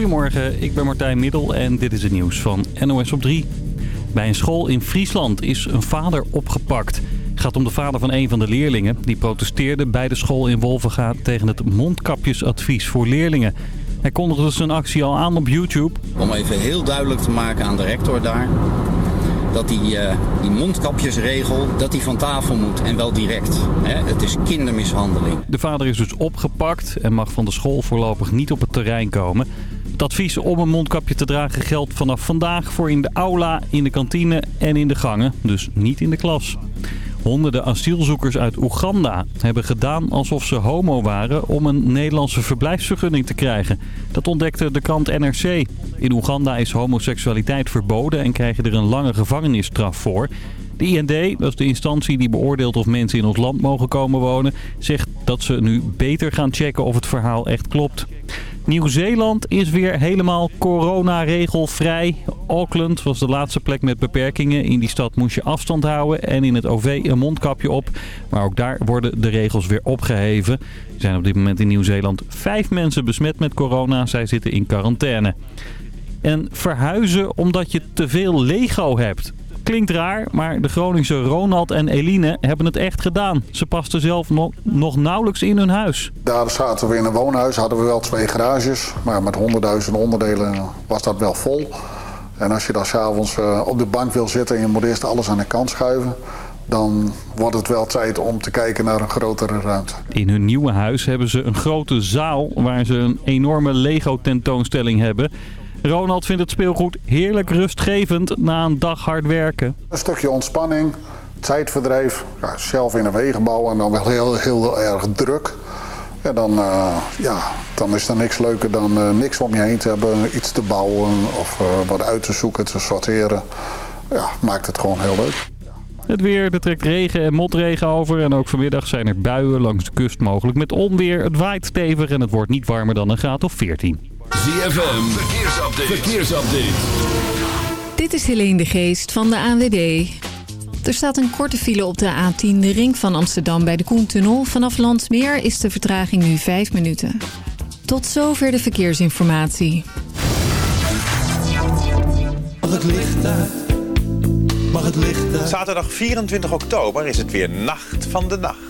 Goedemorgen, ik ben Martijn Middel en dit is het nieuws van NOS op 3. Bij een school in Friesland is een vader opgepakt. Het gaat om de vader van een van de leerlingen. Die protesteerde bij de school in Wolvenga tegen het mondkapjesadvies voor leerlingen. Hij kondigde zijn actie al aan op YouTube. Om even heel duidelijk te maken aan de rector daar dat die, uh, die mondkapjesregel dat die van tafel moet en wel direct. Hè? Het is kindermishandeling. De vader is dus opgepakt en mag van de school voorlopig niet op het terrein komen. Het advies om een mondkapje te dragen geldt vanaf vandaag voor in de aula, in de kantine en in de gangen. Dus niet in de klas. Honderden asielzoekers uit Oeganda hebben gedaan alsof ze homo waren om een Nederlandse verblijfsvergunning te krijgen. Dat ontdekte de krant NRC. In Oeganda is homoseksualiteit verboden en krijgen er een lange gevangenisstraf voor. De IND, dat is de instantie die beoordeelt of mensen in ons land mogen komen wonen, zegt dat ze nu beter gaan checken of het verhaal echt klopt. Nieuw-Zeeland is weer helemaal coronaregelvrij. Auckland was de laatste plek met beperkingen. In die stad moest je afstand houden en in het OV een mondkapje op. Maar ook daar worden de regels weer opgeheven. Er zijn op dit moment in Nieuw-Zeeland vijf mensen besmet met corona. Zij zitten in quarantaine. En verhuizen omdat je te veel Lego hebt. Klinkt raar, maar de Groningse Ronald en Eline hebben het echt gedaan. Ze pasten zelf nog, nog nauwelijks in hun huis. Daar zaten we in een woonhuis, hadden we wel twee garages. Maar met honderdduizenden onderdelen was dat wel vol. En als je dan s'avonds uh, op de bank wil zitten en je moet eerst alles aan de kant schuiven dan wordt het wel tijd om te kijken naar een grotere ruimte. In hun nieuwe huis hebben ze een grote zaal waar ze een enorme Lego tentoonstelling hebben. Ronald vindt het speelgoed heerlijk rustgevend na een dag hard werken. Een stukje ontspanning, tijdverdrijf, ja, zelf in een wegenbouw en dan wel heel, heel erg druk. En dan, uh, ja, dan is er niks leuker dan uh, niks om je heen te hebben, iets te bouwen of uh, wat uit te zoeken, te sorteren. Ja, maakt het gewoon heel leuk. Het weer, er trekt regen en motregen over. En ook vanmiddag zijn er buien langs de kust mogelijk met onweer. Het waait stevig en het wordt niet warmer dan een graad of 14. ZFM, verkeersupdate. verkeersupdate. Dit is Helene de Geest van de ANWB. Er staat een korte file op de A10, de ring van Amsterdam bij de Koentunnel. Vanaf Landsmeer is de vertraging nu 5 minuten. Tot zover de verkeersinformatie. Mag het licht uit? Mag het licht uit? Zaterdag 24 oktober is het weer Nacht van de Nacht.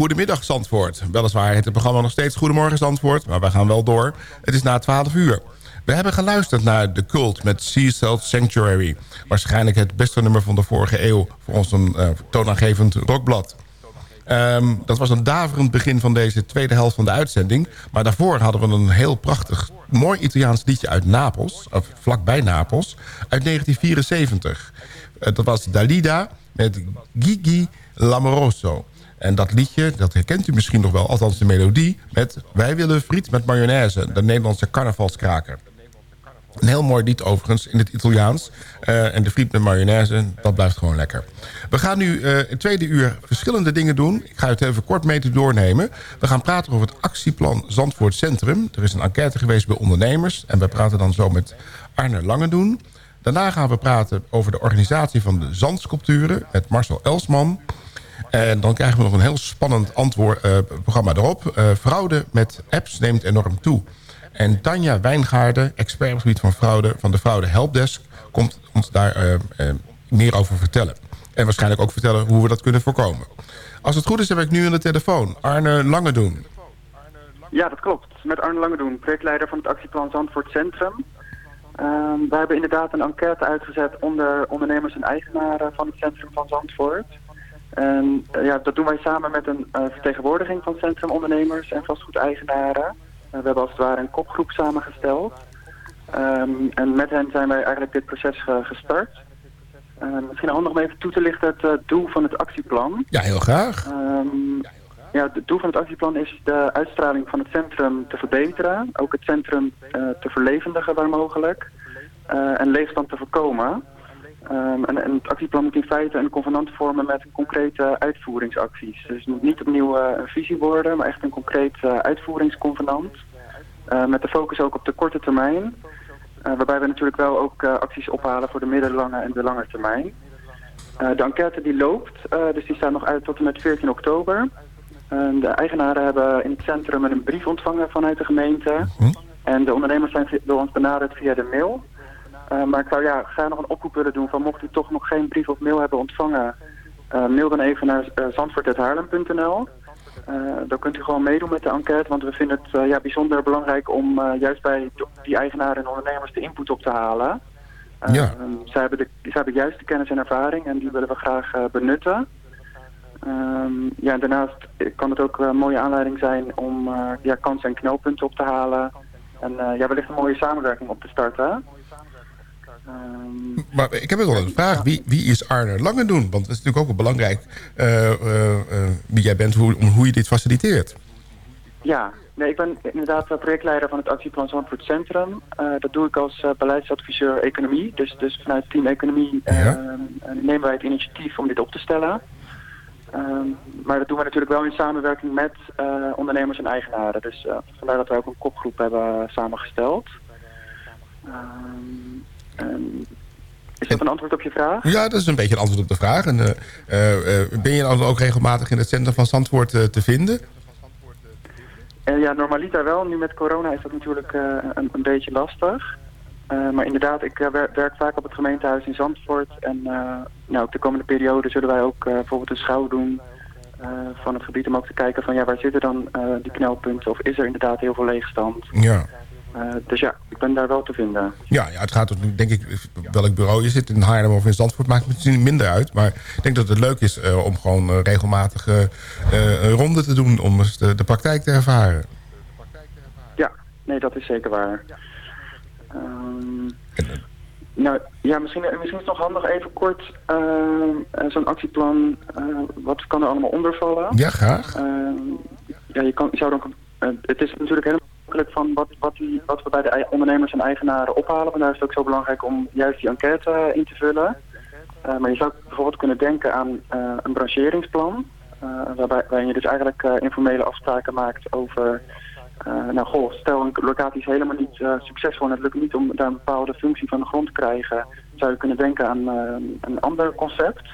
Goedemiddag Zandvoort. Weliswaar heet het programma nog steeds Goedemorgen Zandvoort... maar wij gaan wel door. Het is na 12 uur. We hebben geluisterd naar The Cult met Sea Salt Sanctuary. Waarschijnlijk het beste nummer van de vorige eeuw... voor ons een uh, toonaangevend rockblad. Um, dat was een daverend begin van deze tweede helft van de uitzending. Maar daarvoor hadden we een heel prachtig, mooi Italiaans liedje uit Napels... of vlakbij Napels, uit 1974. Uh, dat was Dalida met Gigi Lamoroso. En dat liedje, dat herkent u misschien nog wel, althans de melodie... met Wij willen friet met mayonaise, de Nederlandse carnavalskraker. Een heel mooi lied overigens in het Italiaans. Uh, en de friet met mayonaise, dat blijft gewoon lekker. We gaan nu uh, in tweede uur verschillende dingen doen. Ik ga het even kort mee te doornemen. We gaan praten over het actieplan Zandvoort Centrum. Er is een enquête geweest bij ondernemers. En we praten dan zo met Arne Langedoen. Daarna gaan we praten over de organisatie van de zandsculpturen... met Marcel Elsman. En dan krijgen we nog een heel spannend antwoord, uh, programma erop. Uh, fraude met apps neemt enorm toe. En Tanja Wijngaarden, expert op het gebied van fraude... van de Fraude Helpdesk, komt ons daar meer over vertellen. En waarschijnlijk ook vertellen hoe we dat kunnen voorkomen. Als het goed is, heb ik nu aan de telefoon Arne Langedoen. Ja, dat klopt. Met Arne Langedoen, projectleider van het actieplan Zandvoort Centrum. Um, we hebben inderdaad een enquête uitgezet onder ondernemers en eigenaren van het centrum van Zandvoort. En uh, ja, dat doen wij samen met een uh, vertegenwoordiging van centrumondernemers en vastgoedeigenaren. Uh, we hebben als het ware een kopgroep samengesteld. Um, en met hen zijn wij eigenlijk dit proces ge gestart. misschien handig om even toe te lichten het doel van het actieplan. Ja, heel graag. Um, ja, het doel van het actieplan is de uitstraling van het centrum te verbeteren. Ook het centrum te verlevendigen waar mogelijk. en leegstand te voorkomen. Um, en, en, het actieplan moet in feite een convenant vormen met concrete uitvoeringsacties. Dus het moet niet opnieuw uh, een visie worden, maar echt een concreet uh, uitvoeringsconvenant. Uh, met de focus ook op de korte termijn. waarbij we natuurlijk wel ook acties ophalen voor de middellange en de lange termijn. de enquête die loopt, dus die staat nog uit tot en met 14 oktober. de eigenaren hebben in het centrum een brief ontvangen vanuit de gemeente. Hm? En de ondernemers zijn door ons benaderd via de mail. Uh, maar ik zou ja, graag nog een oproep willen doen van mocht u toch nog geen brief of mail hebben ontvangen, uh, mail dan even naar uh, zandvoort.haarlem.nl. dan kunt u gewoon meedoen met de enquête, want we vinden het ja, bijzonder belangrijk om juist bij die eigenaren en ondernemers de input op te halen. ja. zij, hebben de, zij hebben juist de kennis en ervaring en die willen we graag benutten. Um, ja, daarnaast kan het ook een mooie aanleiding zijn om ja, kansen en knelpunten op te halen. En ja, wellicht een mooie samenwerking op te starten. Um, maar ik heb wel een vraag. Wie, wie is Arne Langedoen? Want het is natuurlijk ook wel belangrijk uh, uh, uh, wie jij bent, hoe, hoe je dit faciliteert. Ja, nee, ik ben inderdaad projectleider van het actieplan Zandvoort Centrum. dat doe ik als beleidsadviseur economie. Dus, dus vanuit team economie ja. nemen wij het initiatief om dit op te stellen. Um, maar dat doen we natuurlijk wel in samenwerking met ondernemers en eigenaren. Dus vandaar dat wij ook een kopgroep hebben samengesteld. Um, Um, is dat een antwoord op je vraag? Ja, dat is een beetje een antwoord op de vraag. En, uh, uh, ben je dan ook regelmatig in het centrum van Zandvoort te vinden? ja, normaliter wel. Nu met corona is dat natuurlijk een, een, beetje lastig. maar inderdaad, ik werk, vaak op het gemeentehuis in Zandvoort. En nou, op de komende periode zullen wij ook bijvoorbeeld een schouw doen van het gebied... om ook te kijken van ja, waar zitten dan die knelpunten? Of is er inderdaad heel veel leegstand? Ja. Uh, dus ja, ik ben daar wel te vinden. Ja, ja het gaat er denk ik, welk bureau je zit, in Haarlem of in Zandvoort, maakt het misschien minder uit. Maar ik denk dat het leuk is uh, om gewoon uh, regelmatig een ronde te doen om de, de, praktijk te ervaren. Ja, nee, dat is zeker waar. Um, nou, ja, misschien, misschien is het nog handig even kort zo'n actieplan, wat kan er allemaal onder vallen? Ja, graag. Ehm, ja, je, kan, je zou dan, het is natuurlijk helemaal van wat, wat, die, wat we bij de ondernemers en eigenaren ophalen. Vandaar is het ook zo belangrijk om juist die enquête in te vullen. Uh, maar je zou bijvoorbeeld kunnen denken aan uh, een brancheringsplan. Waarbij, waarin je dus eigenlijk informele afspraken maakt over... nou goh, stel een locatie is helemaal niet succesvol en het lukt niet om daar een bepaalde functie van de grond te krijgen. Zou je kunnen denken aan een ander concept.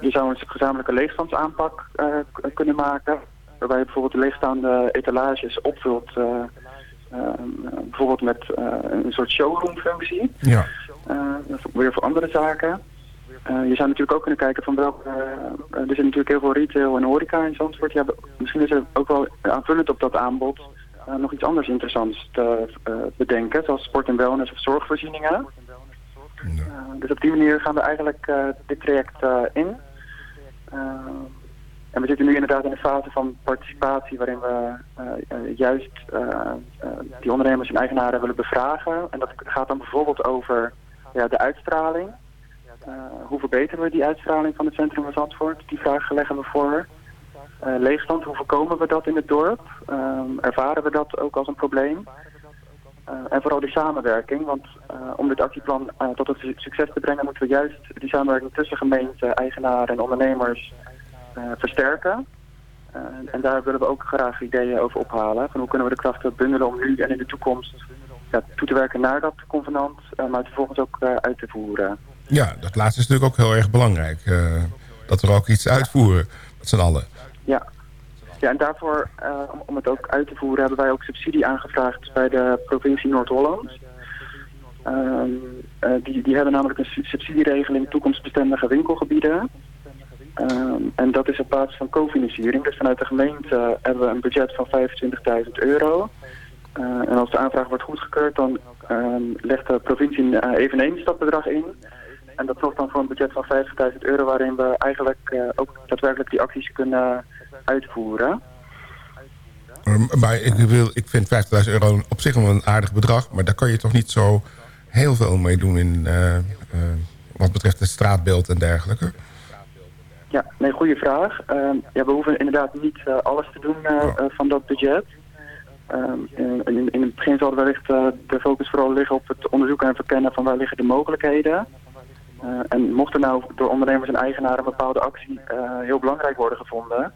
je zou een gezamenlijke leegstandsaanpak kunnen maken waarbij je bijvoorbeeld de leegstaande etalages opvult, uh, uh, bijvoorbeeld met uh, een soort showroom-functie. Ja. weer voor andere zaken. Eh, je zou natuurlijk ook kunnen kijken van welke... eh, er zit natuurlijk heel veel retail en horeca in Zandvoort. Ja, misschien is er ook wel aanvullend op dat aanbod eh, nog iets anders interessants te eh, bedenken. Zoals sport en wellness of zorgvoorzieningen. Eh, dus op die manier gaan we eigenlijk eh, dit traject eh, in. En we zitten nu inderdaad in een fase van participatie waarin we eh, eh, juist eh, die ondernemers en eigenaren willen bevragen. En dat gaat dan bijvoorbeeld over ja, de uitstraling. Hoe verbeteren we die uitstraling van het centrum van Zandvoort? Die vraag leggen we voor. Leegstand, hoe voorkomen we dat in het dorp? Ervaren we dat ook als een probleem? En vooral die samenwerking, want om dit actieplan tot een su- succes te brengen moeten we juist die samenwerking tussen gemeente, eigenaren en ondernemers versterken. Eh, en daar willen we ook graag ideeën over ophalen. Van hoe kunnen we de krachten bundelen om nu en in de toekomst ja, toe te werken naar dat convenant, eh, maar het vervolgens ook eh, uit te voeren. Ja, dat laatste is natuurlijk ook heel erg belangrijk. eh, dat we ook iets uitvoeren met z'n allen. Ja. Ja, en daarvoor, eh, om, het ook uit te voeren, hebben wij ook subsidie aangevraagd bij de provincie Noord-Holland. Ehm, eh, die, die hebben namelijk een su- subsidieregeling toekomstbestendige winkelgebieden. Ehm, en dat is op basis van cofinanciering. Dus vanuit de gemeente hebben we een budget van 25.000 euro. Eh, en als de aanvraag wordt goedgekeurd, dan ehm, legt de provincie eh, eveneens dat bedrag in. En dat zorgt dan voor een budget van 50.000 euro waarin we eigenlijk eh, ook daadwerkelijk die acties kunnen uitvoeren. Maar- Maar ik, wil, ik vind 50.000 euro op zich wel een aardig bedrag. Maar daar kan je toch niet zo heel veel mee doen in eh, eh, wat betreft het straatbeeld en dergelijke. Ja, nee, goede vraag. Ehm, ja, we hoeven inderdaad niet eh, alles te doen eh, eh, van dat budget. Ehm, in, in, in het begin zal wellicht de focus vooral liggen op het onderzoeken en verkennen van waar liggen de mogelijkheden. Eh, en mocht er nou door ondernemers en eigenaren een bepaalde actie heel belangrijk worden gevonden,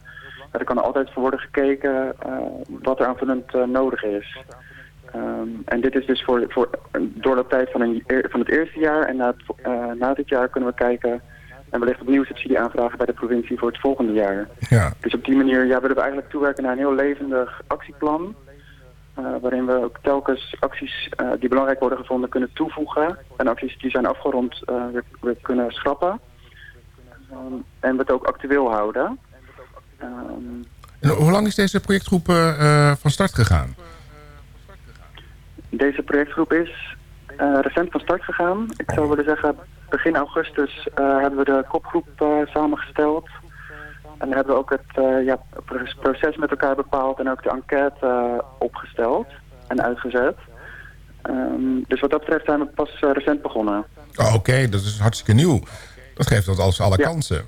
dan kan er altijd voor worden gekeken wat er aanvullend nodig is. Ehm, en dit is dus voor, voor een doorlooptijd van, een, van het eerste jaar. En na, het, na dit jaar kunnen we kijken en wellicht opnieuw subsidie aanvragen bij de provincie voor het volgende jaar. Ja. Dus op die manier ja, willen we eigenlijk toewerken naar een heel levendig actieplan. eh, waarin we ook telkens acties eh, die belangrijk worden gevonden kunnen toevoegen. En acties die zijn afgerond eh, weer, weer kunnen schrappen. En we het ook actueel houden. En hoe lang is deze projectgroep van start gegaan? Deze projectgroep is recent van start gegaan. Ik zou willen zeggen, begin augustus eh, hebben we de kopgroep eh, samengesteld. En hebben we ook het eh, ja, pro- proces met elkaar bepaald en ook de enquête opgesteld en uitgezet. Ehm, dus wat dat betreft zijn we pas recent begonnen. Oh, Oké, dat is hartstikke nieuw. Dat geeft dat als alle Ja. kansen.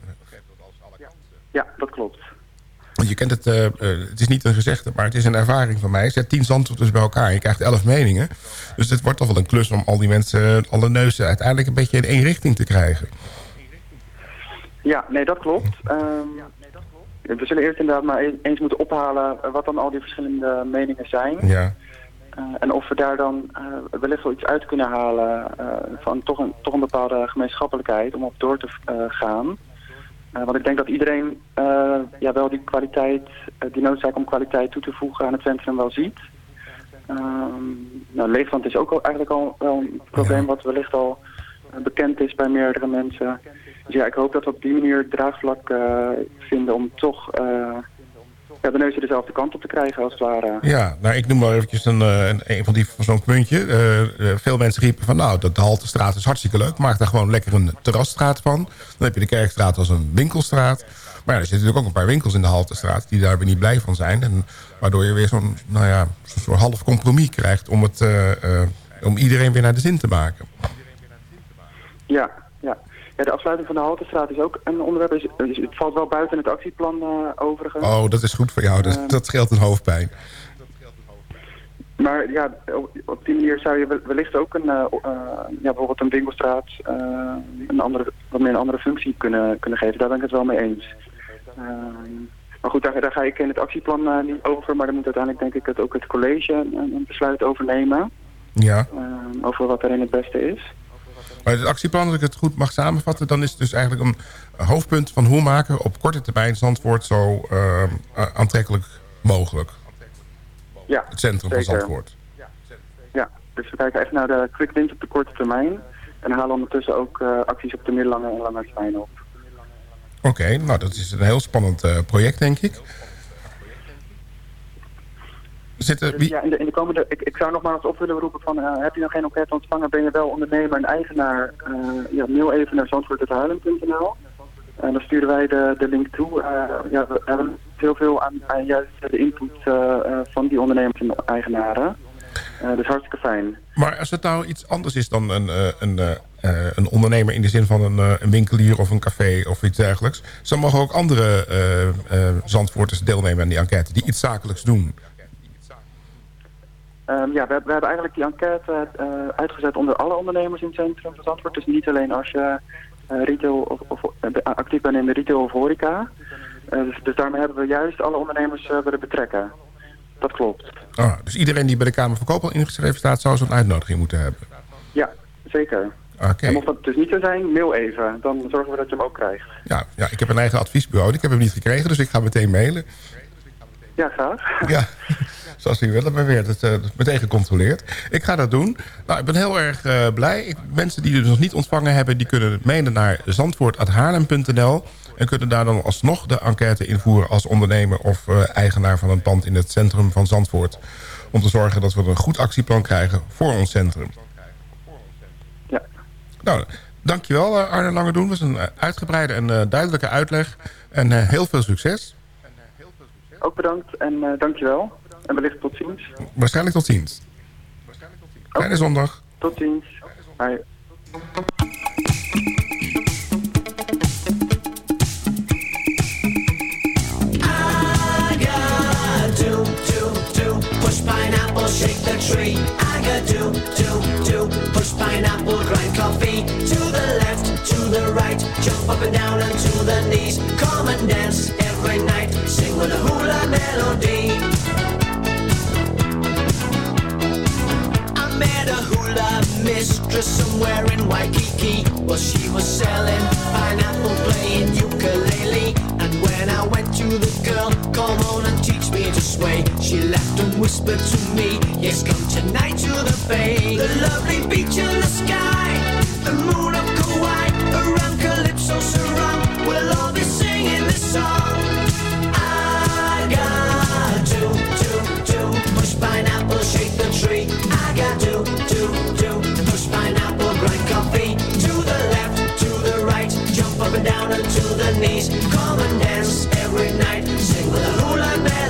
Ja, dat klopt. Want je kent het, eh, eh, het is niet een gezegde, maar het is een ervaring van mij. Zet tien zandvoorters bij elkaar en je krijgt elf meningen. Dus het wordt toch wel een klus om al die mensen, alle neuzen... uiteindelijk een beetje in één richting te krijgen. Ja, nee, dat klopt. Ehm, we zullen eerst inderdaad maar e- eens moeten ophalen eh, wat dan al die verschillende meningen zijn. Ja. Eh, en of we daar dan eh, wellicht wel iets uit kunnen halen eh, van toch een, toch een bepaalde gemeenschappelijkheid om op door te eh, gaan. Eh, want ik denk dat iedereen eh, ja, wel die kwaliteit, eh, die noodzaak om kwaliteit toe te voegen aan het centrum wel ziet. Ehm nou, leegstand is ook al, eigenlijk al wel een probleem wat wellicht al bekend is bij meerdere mensen. Dus ja, ik hoop dat we op die manier draagvlak vinden om toch ja, de neuzen dezelfde kant op te krijgen als het ware. Ja, nou, ik noem maar eventjes een, eh, een, een van die van zo'n puntje. Eh, eh, veel mensen riepen van, nou, dat de Haltestraat is hartstikke leuk. Maak daar gewoon lekker een terrasstraat van. Dan heb je de Kerkstraat als een winkelstraat. Maar ja, er zitten natuurlijk ook een paar winkels in de Haltestraat... die daar weer niet blij van zijn. En waardoor je weer zo'n nou ja, zo'n soort half compromis krijgt... Om, het, eh, om iedereen weer naar de zin te maken. Ja, ja. de afsluiting van de Haltestraat is ook een onderwerp. Is, is- het valt wel buiten het actieplan eh, overigens. Oh, dat is goed voor jou. Dat, Eh. dat scheelt een hoofdpijn. Maar ja, op, die manier zou je wel- wellicht ook een, eh, ja, bijvoorbeeld een winkelstraat een andere, wat meer een andere functie kunnen, kunnen geven. Daar ben ik het wel mee eens. Maar goed, daar, daar ga ik in het actieplan niet over. Maar dan moet uiteindelijk denk ik het, ook het college een, een besluit over nemen. Ja. over wat erin het beste is. Maar het actieplan, als ik het goed mag samenvatten... dan is het dus eigenlijk een hoofdpunt van hoe maken op korte termijn Zandvoort zo eh, aantrekkelijk mogelijk. Ja, Het centrum van. Zandvoort. Ja, dus we kijken echt naar de quick wins op de korte termijn. En halen ondertussen ook eh, acties op de middellange en lange termijn op. Oké, nou dat is een heel spannend eh, project, denk ik. Zitten, Dus wie... ja, in de, in de komende, ik, ik zou nogmaals op willen roepen van, eh, heb je nog geen offerte ontvangen, ben je wel ondernemer en eigenaar, eh, ja, mail even naar zandvoorthuilen.nl. En dan sturen wij de, de link toe. Eh, ja, we hebben heel veel aan, aan juist de input eh, eh, van die ondernemers en eigenaren. Eh, dus hartstikke fijn. Maar als het nou iets anders is dan een, eh, een, eh, eh, een ondernemer... in de zin van een, eh, een winkelier of een café of iets dergelijks... zo mogen ook andere eh, eh, Zandvoorters deelnemen aan die enquête... die iets zakelijks doen. Ehm, ja, we, we hebben eigenlijk die enquête eh, uitgezet onder alle ondernemers in het centrum van Zandvoort. Dus niet alleen als je eh, retail of, of eh, actief bent in de retail of horeca. Dus, dus daarmee hebben we juist alle ondernemers willen betrekken. Dat klopt. Ah, dus iedereen die bij de Kamer van Koophandel ingeschreven staat... zou zo'n uitnodiging moeten hebben. Ja, zeker. Oké. En mocht dat dus niet zo zijn, mail even. Dan zorgen we dat je hem ook krijgt. Ja, ja, ik heb een eigen adviesbureau. en Ik heb hem niet gekregen, dus ik ga meteen mailen. Ja, graag. Ja, zoals u willen, weer. Dat, eh, dat is meteen gecontroleerd. Ik ga dat doen. Nou, ik ben heel erg eh, blij. Ik, mensen die het nog niet ontvangen hebben... die kunnen mailen naar zandvoort.haarlem.nl... en kunnen daar dan alsnog de enquête invoeren... als ondernemer of eh, eigenaar van een pand in het centrum van Zandvoort. Om te zorgen dat we een goed actieplan krijgen voor ons centrum. Ja. Nou, dankjewel uh, Arne Langedoen. Dat was een eh, uitgebreide en uh, duidelijke uitleg. En uh, heel veel succes. Ook bedankt en uh, dankjewel. En wellicht tot ziens. Waarschijnlijk tot ziens. Fijne okay. zondag. Tot ziens. Bye. shake the tree. I got do, do, do. Push pineapple, grind coffee. To the left, to the right. Jump up and down and to the knees. Come and dance every night. Sing with a hula melody. Mistress somewhere in Waikiki. Well, she was selling pineapple, playing ukulele. And when I went to the girl, come on and teach me to sway. She laughed and whispered to me, yes, come tonight to the bay. The lovely beach in the sky, the moon of Kauai, around Calypso surround. We'll all be singing this song. Push pineapple, shake the tree. I got to, the knees. Come and dance every night, sing with a hula melody.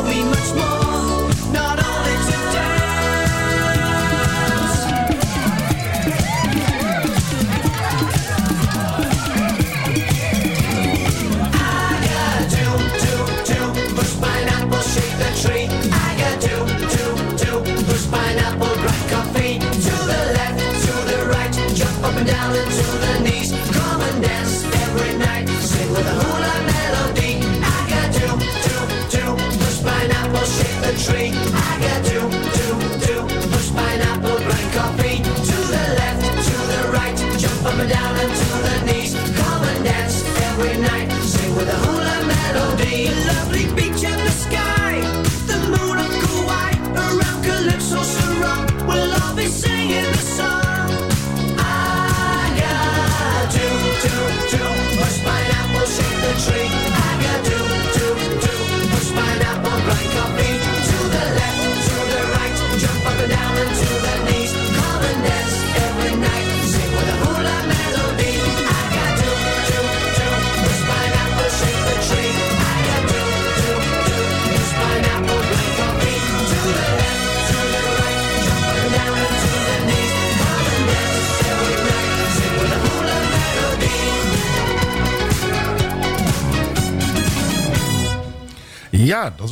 me much more.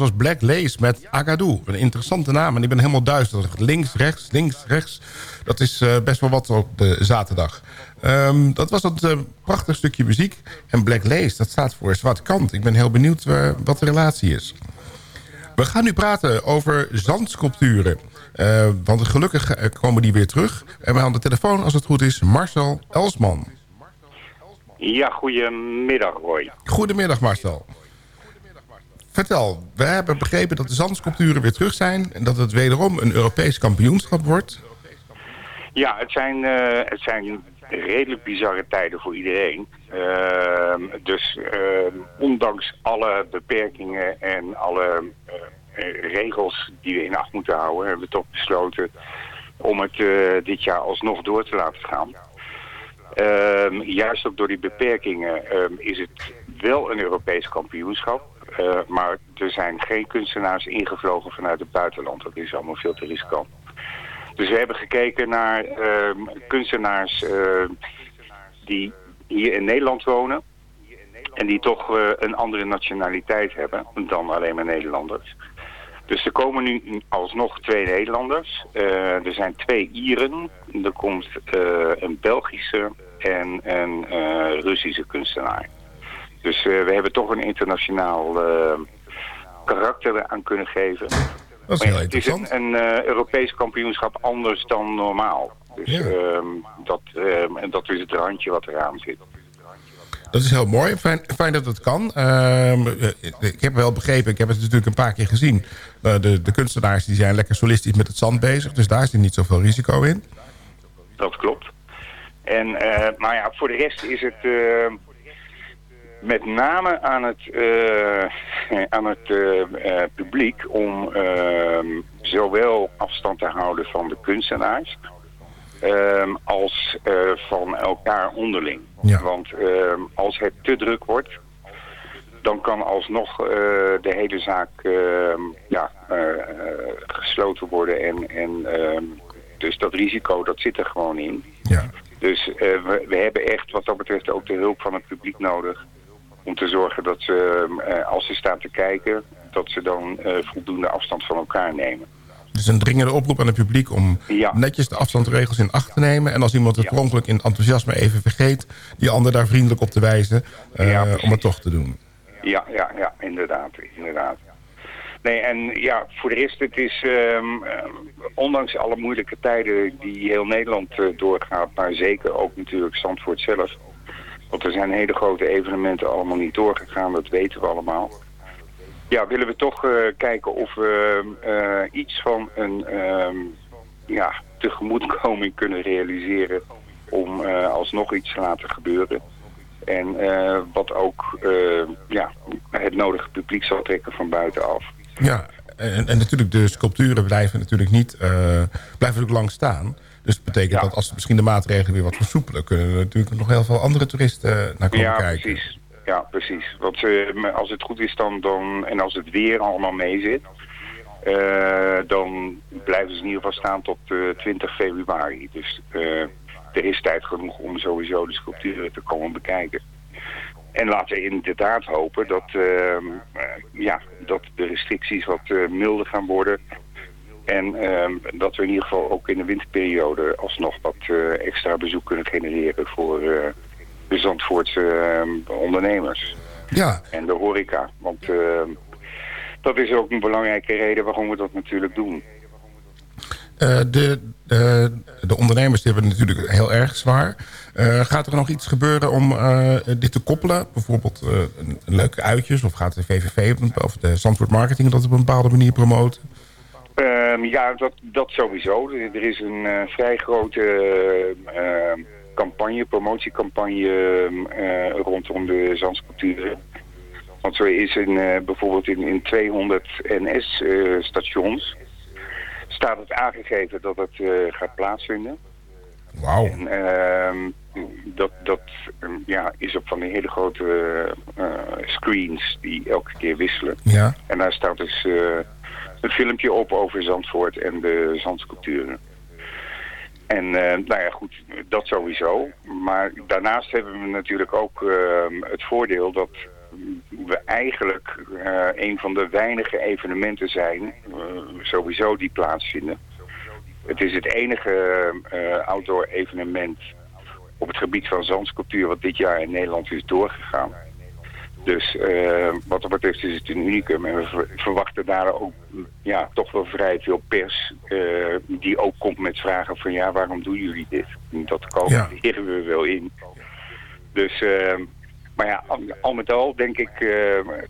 Was Black Lace met Agadou. Een interessante naam en ik ben helemaal duister. Links, rechts, links, rechts. Dat is eh, best wel wat op de zaterdag. Ehm, dat was dat uh, prachtig stukje muziek. En Black Lace, dat staat voor Zwarte Kant. Ik ben heel benieuwd uh, wat de relatie is. We gaan nu praten over zandsculpturen. Uh, want gelukkig komen die weer terug. En we aan de telefoon, als het goed is, Marcel Elsman. Ja, goedemiddag Roy. Goedemiddag Marcel. Vertel, we hebben begrepen dat de zandsculpturen weer terug zijn... en dat het wederom een Europees kampioenschap wordt. Ja, het zijn, uh, het zijn redelijk bizarre tijden voor iedereen. Uh, dus uh, ondanks alle beperkingen en alle regels die we in acht moeten houden... hebben we toch besloten om het dit jaar alsnog door te laten gaan. Ehm, juist ook door die beperkingen ehm, is het wel een Europees kampioenschap. Uh, maar er zijn geen kunstenaars ingevlogen vanuit het buitenland. Dat is allemaal veel te riskant. Dus we hebben gekeken naar uh, kunstenaars uh, die hier in Nederland wonen. En die toch uh, een andere nationaliteit hebben dan alleen maar Nederlanders. Dus er komen nu alsnog twee Nederlanders. er zijn twee Ieren. Er komt een Belgische en een Russische kunstenaar. Dus uh, we hebben toch een internationaal uh, karakter aan kunnen geven. Dat is heel het is een, een uh, Europees kampioenschap anders dan normaal. Dus ja. uh, dat, en dat is het randje wat eraan zit. Dat is heel mooi. Fijn, fijn dat het kan. Ehm, ik heb wel begrepen, ik heb het natuurlijk een paar keer gezien. de, de kunstenaars die zijn lekker solistisch met het zand bezig. Dus daar zit niet zoveel risico in. Dat klopt. En, maar ja, voor de rest is het met name aan het, uh, aan het uh, uh, publiek om ehm, zowel afstand te houden van de kunstenaars ehm, als van elkaar onderling. Ja. Want ehm, als het te druk wordt, dan kan alsnog de hele zaak ja, gesloten worden. En, en dus dat risico, dat zit er gewoon in. Ja. Dus we, we hebben echt wat dat betreft ook de hulp van het publiek nodig om te zorgen dat ze, uh, als ze staan te kijken, dat ze dan uh, voldoende afstand van elkaar nemen. Dus een dringende oproep aan het publiek om ja. netjes de afstandsregels in acht te nemen. En als iemand het ja. in enthousiasme even vergeet, die ander daar vriendelijk op te wijzen uh, ja, om het toch te doen. Ja, ja, ja, inderdaad, inderdaad. Nee, en ja, voor de rest, het is, um, ondanks alle moeilijke tijden die heel Nederland uh, doorgaat, maar zeker ook natuurlijk Zandvoort zelf, want er zijn hele grote evenementen allemaal niet doorgegaan, dat weten we allemaal. Ja, willen we toch uh, kijken of we uh, iets van een um, ja, tegemoetkoming kunnen realiseren om uh, alsnog iets te laten gebeuren. En wat ook ja, het nodige publiek zal trekken van buitenaf. Ja, en, en natuurlijk de sculpturen blijven natuurlijk niet blijven natuurlijk lang staan. Dus dat betekent ja. dat als misschien de maatregelen weer wat versoepelen... kunnen er natuurlijk nog heel veel andere toeristen naar komen ja, kijken. Precies. Ja, precies. Want uh, als het goed is dan, dan, en als het weer allemaal meezit... Uh, dan blijven ze in ieder geval staan tot uh, 20 februari. Dus er is tijd genoeg om sowieso de sculpturen te komen bekijken. En laten we inderdaad hopen dat, ja, dat de restricties wat milder gaan worden... En uh, dat we in ieder geval ook in de winterperiode alsnog wat uh, extra bezoek kunnen genereren voor uh, de Zandvoortse ondernemers. Ja. En de horeca. Want ehm, dat is ook een belangrijke reden waarom we dat natuurlijk doen. Uh, de, de ondernemers die hebben het natuurlijk heel erg zwaar. Uh, gaat er nog iets gebeuren om uh, dit te koppelen? Bijvoorbeeld leuke uitjes? Of gaat de VVV of de Zandvoort Marketing dat op een bepaalde manier promoten? Um, ja, dat, dat sowieso. Er is een uh, vrij grote uh, campagne, promotiecampagne uh, rondom de zandsculpturen. Want zo is in, bijvoorbeeld in, in 200 NS-stations staat het aangegeven dat het gaat plaatsvinden. Wauw. En ehm, dat, dat um, ja, is op van die hele grote screens die elke keer wisselen. Ja. En daar staat dus een filmpje op over Zandvoort en de zandsculpturen. En uh, nou ja, goed, dat sowieso. Maar daarnaast hebben we natuurlijk ook uh, het voordeel dat we eigenlijk eh, een van de weinige evenementen zijn, eh, sowieso die plaatsvinden. Het is het enige eh, outdoor evenement op het gebied van zandsculptuur wat dit jaar in Nederland is doorgegaan. Dus eh, wat dat betreft is het een unicum. En we ver- verwachten daar ook ja, toch wel vrij veel pers eh, die ook komt met vragen van ja, waarom doen jullie dit? Dat komen we wel in. Dus, eh, maar ja, al, al met al denk ik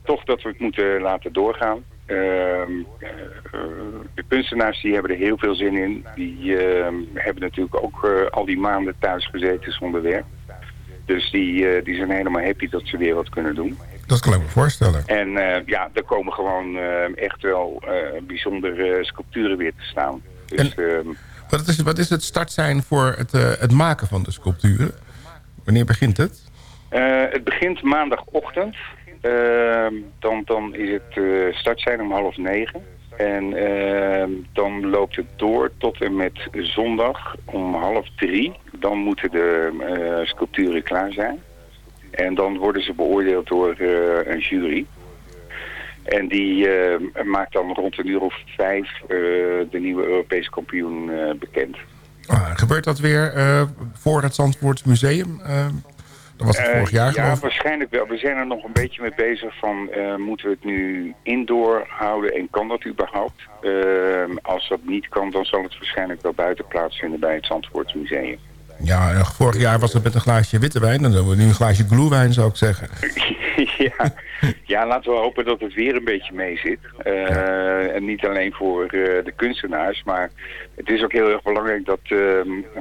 toch dat we het moeten laten doorgaan. Ehm, eh, de kunstenaars die hebben er heel veel zin in. Die ehm, hebben natuurlijk ook al die maanden thuis gezeten zonder werk. Dus die, eh, die zijn helemaal happy dat ze weer wat kunnen doen. Dat kan ik me voorstellen. En eh, ja, er komen gewoon eh, echt wel bijzondere sculpturen weer te staan. Dus, ehm, Wat is, wat is het startsein voor het, het maken van de sculpturen? Wanneer begint het? Het begint maandagochtend. Ehm, dan, dan is het uh, startsein om half negen. En ehm, dan loopt het door tot en met zondag om half drie. Dan moeten de eh, sculpturen klaar zijn. En dan worden ze beoordeeld door eh, een jury. En die eh, maakt dan rond een uur of vijf de nieuwe Europese kampioen bekend. Ah, gebeurt dat weer voor het Zandvoort Museum? Dat was het Eh, vorig jaar Ja, geloof waarschijnlijk wel. We zijn er nog een beetje mee bezig van... eh, moeten we het nu indoor houden en kan dat überhaupt? Eh, als dat niet kan, dan zal het waarschijnlijk wel buiten plaatsvinden bij het Zandvoort Museum. Ja, vorig jaar was het met een glaasje witte wijn. Dan doen we nu een glaasje glühwijn, zou ik zeggen. ja. ja, laten we hopen dat het weer een beetje mee zit. En niet alleen voor de kunstenaars, maar het is ook heel erg belangrijk dat eh,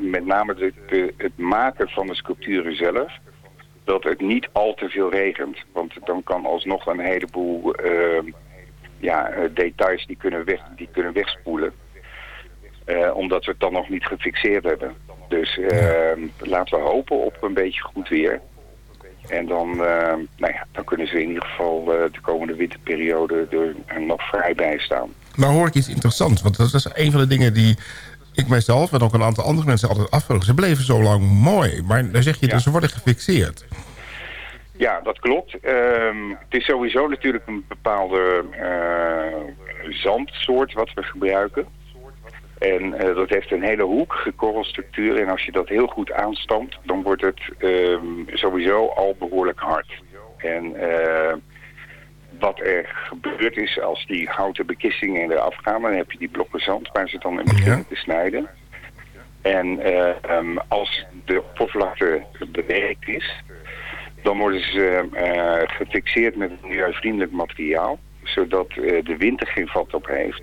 met name de, de- het maken van de sculpturen zelf, dat het niet al te veel regent. Want dan kan alsnog een heleboel eh, ja, eh, details die kunnen, weg, die kunnen wegspoelen. Eh, omdat we het dan nog niet gefixeerd hebben. Dus eh, laten we hopen op een beetje goed weer. En dan, eh, nou ja, dan kunnen ze in ieder geval eh, de komende winterperiode er nog vrij bij staan. Maar hoor ik iets interessants. Want dat is een van de dingen die ik mijzelf... en ook een aantal andere mensen altijd afvroegen. Ze bleven zo lang mooi. Maar dan zeg je, dus ze worden gefixeerd. Ja, dat klopt. Ehm, het is sowieso natuurlijk een bepaalde eh, zandsoort wat we gebruiken. En eh, dat heeft een hele hoekige korrelstructuur. En als je dat heel goed aanstamt, dan wordt het ehm, sowieso al behoorlijk hard. En eh, wat er gebeurt is, als die houten bekistingen eraf gaan, dan heb je die blokken zand waar ze dan in beginnen te snijden. En eh, ehm, als de oppervlakte bewerkt is, dan worden ze eh, gefixeerd met milieuvriendelijk materiaal, zodat eh, de wind er geen vat op heeft.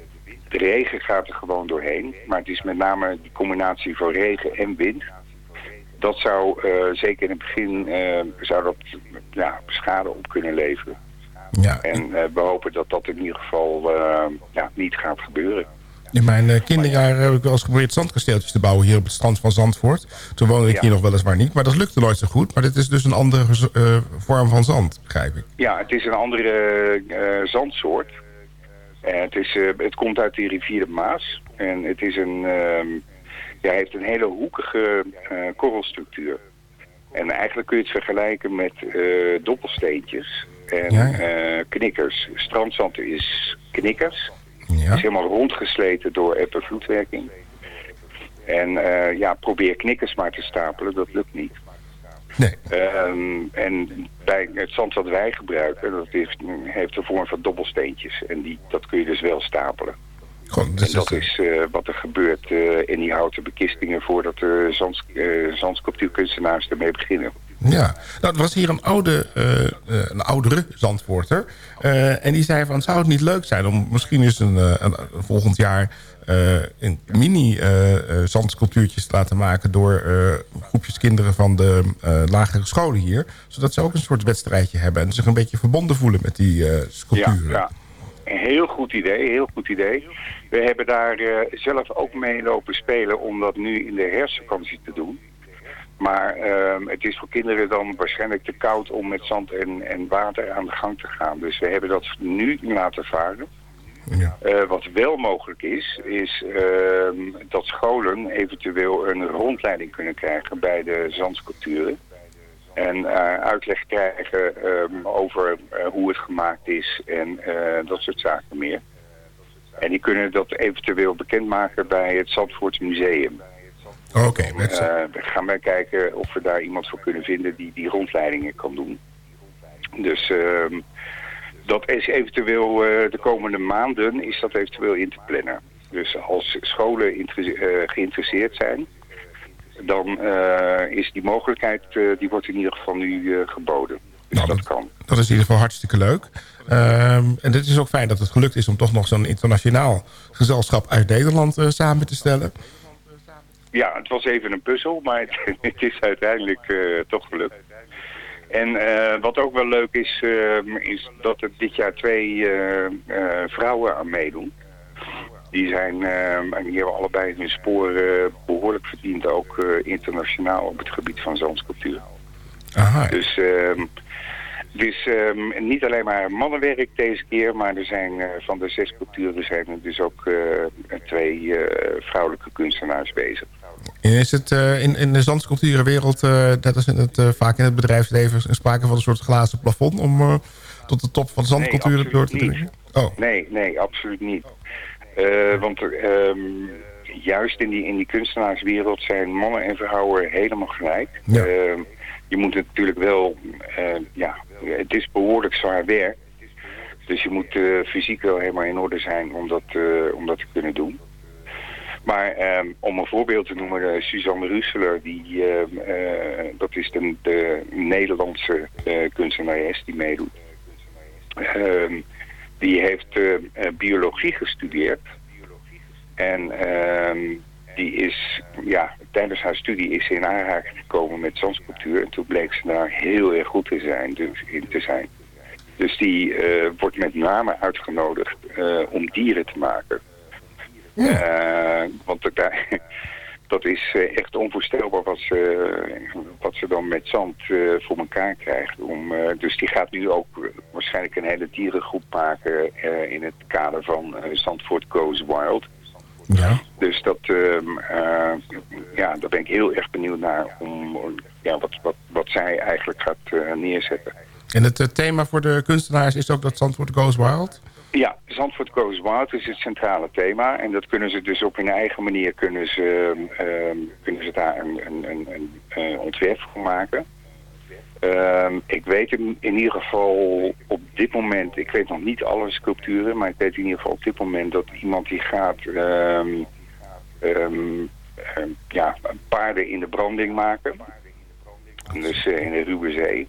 De regen gaat er gewoon doorheen, maar het is met name die combinatie van regen en wind. Dat zou zeker in het begin zou dat, ja, schade op kunnen leveren. Ja. En eh, we hopen dat dat in ieder geval eh, ja, niet gaat gebeuren. In mijn eh, kinderjaren heb ik wel eens geprobeerd zandkasteeltjes te bouwen... hier op het strand van Zandvoort. Toen woonde ik Ja. hier nog weliswaar niet. Maar dat lukte nooit zo goed. Maar dit is dus een andere eh, vorm van zand, begrijp ik. Ja, het is een andere eh, zandsoort. En het, is, eh, het komt uit de rivier de Maas. En het is een, ehm, ja, heeft een hele hoekige eh, korrelstructuur. En eigenlijk kun je het vergelijken met eh, doppelsteentjes en Ja, eh, knikkers. Strandzand is knikkers. Ja. is helemaal rondgesleten door eb- en vloedwerking. En eh, ja, probeer knikkers maar te stapelen, dat lukt niet. Nee. Ehm, en bij het zand dat wij gebruiken, dat heeft, heeft de vorm van dobbelsteentjes. En die, dat kun je dus wel stapelen. Gewoon, dus en dat is eh, wat er gebeurt eh, in die houten bekistingen voordat de zands, eh, zandsculptuurkunstenaars ermee beginnen. Ja, nou, er was hier een, oude, eh, eh, een oudere Zandvoorter. eh, en die zei van, zou het niet leuk zijn om misschien eens een, een, volgend jaar... een mini zandsculptuurtjes te laten maken... door groepjes kinderen van de lagere scholen hier. Zodat ze ook een soort wedstrijdje hebben... en zich een beetje verbonden voelen met die Ja, sculpturen. ja. Een heel goed idee, heel goed idee. We hebben daar zelf ook mee lopen spelen om dat nu in de herfstvakantie te doen. Maar ehm, het is voor kinderen dan waarschijnlijk te koud om met zand en, en water aan de gang te gaan. Dus we hebben dat nu laten varen. Eh, wat wel mogelijk is, is ehm, dat scholen eventueel een rondleiding kunnen krijgen bij de zandsculpturen. En eh, uitleg krijgen ehm, over eh, hoe het gemaakt is en dat soort zaken meer. En die kunnen dat eventueel bekendmaken bij het Zandvoort Museum. Oké, met z'n- Eh, we gaan wij kijken of we daar iemand voor kunnen vinden die die rondleidingen kan doen. Dus ehm, dat is eventueel eh, de komende maanden is dat eventueel in te plannen. Dus als scholen eh, geïnteresseerd zijn, dan is die mogelijkheid, die wordt in ieder geval nu geboden. Dus dat kan. Dat is in ieder geval hartstikke leuk. Ehm, en het is ook fijn dat het gelukt is om toch nog zo'n internationaal gezelschap uit Nederland samen te stellen. Ja, het was even een puzzel, maar het, het is uiteindelijk eh, toch gelukt. En eh, wat ook wel leuk is, eh, is dat er dit jaar twee vrouwen aan meedoen. Die zijn, en die hebben allebei hun sporen behoorlijk verdiend, ook internationaal op het gebied van zandsculptuur. Aha. Dus ehm, is ehm, niet alleen maar mannenwerk deze keer, maar er zijn van de zes sculpturen zijn er dus ook twee vrouwelijke kunstenaars bezig. Is het eh, in, in de zandsculpturenwereld, eh, net als in het, eh, vaak in het bedrijfsleven, sprake van een soort glazen plafond om eh, tot de top van de zandculturen Nee, door te dringen? Oh, Nee, nee, absoluut niet. Eh, want ehm, juist in die, in die kunstenaarswereld zijn mannen en vrouwen helemaal gelijk. Ja. Ehm, je moet natuurlijk wel, eh, ja, het is behoorlijk zwaar werk. Dus je moet eh, fysiek wel helemaal in orde zijn om dat, eh, om dat te kunnen doen. Maar ehm, om een voorbeeld te noemen, eh, Suzanne Russeler, die, ehm, eh, dat is de, de Nederlandse eh kunstenares die meedoet. Ehm, die heeft biologie gestudeerd. En die is, ja, tijdens haar studie is ze in aanraking gekomen met zandsculptuur. En toen bleek ze daar heel erg goed in, zijn, dus, in te zijn. Dus die wordt met name uitgenodigd om dieren te maken. Eh, want dat, daar- dat is eh, echt onvoorstelbaar wat ze, wat ze dan met zand eh, voor elkaar krijgt. Om, eh, dus die gaat nu ook eh, waarschijnlijk een hele dierengroep maken eh, in het kader van eh, Zandvoort Goes Wild. Ja. Dus dat, ehm, eh, ja, daar ben ik heel erg benieuwd naar om ja, wat, wat, wat zij eigenlijk gaat eh, neerzetten. En het eh, thema voor de kunstenaars is ook dat Zandvoort Goes Wild? Ja, Zandvoort Goes Wild is het centrale thema. En dat kunnen ze dus op hun eigen manier kunnen ze, ehm, kunnen ze daar een, een, een, een eh, ontwerp voor maken. Ehm, ik weet in, in ieder geval op dit moment, ik weet nog niet alle sculpturen, maar ik weet in ieder geval op dit moment dat iemand die gaat ehm, ja, paarden in de branding maken. Dus eh, in de Ruwe Zee.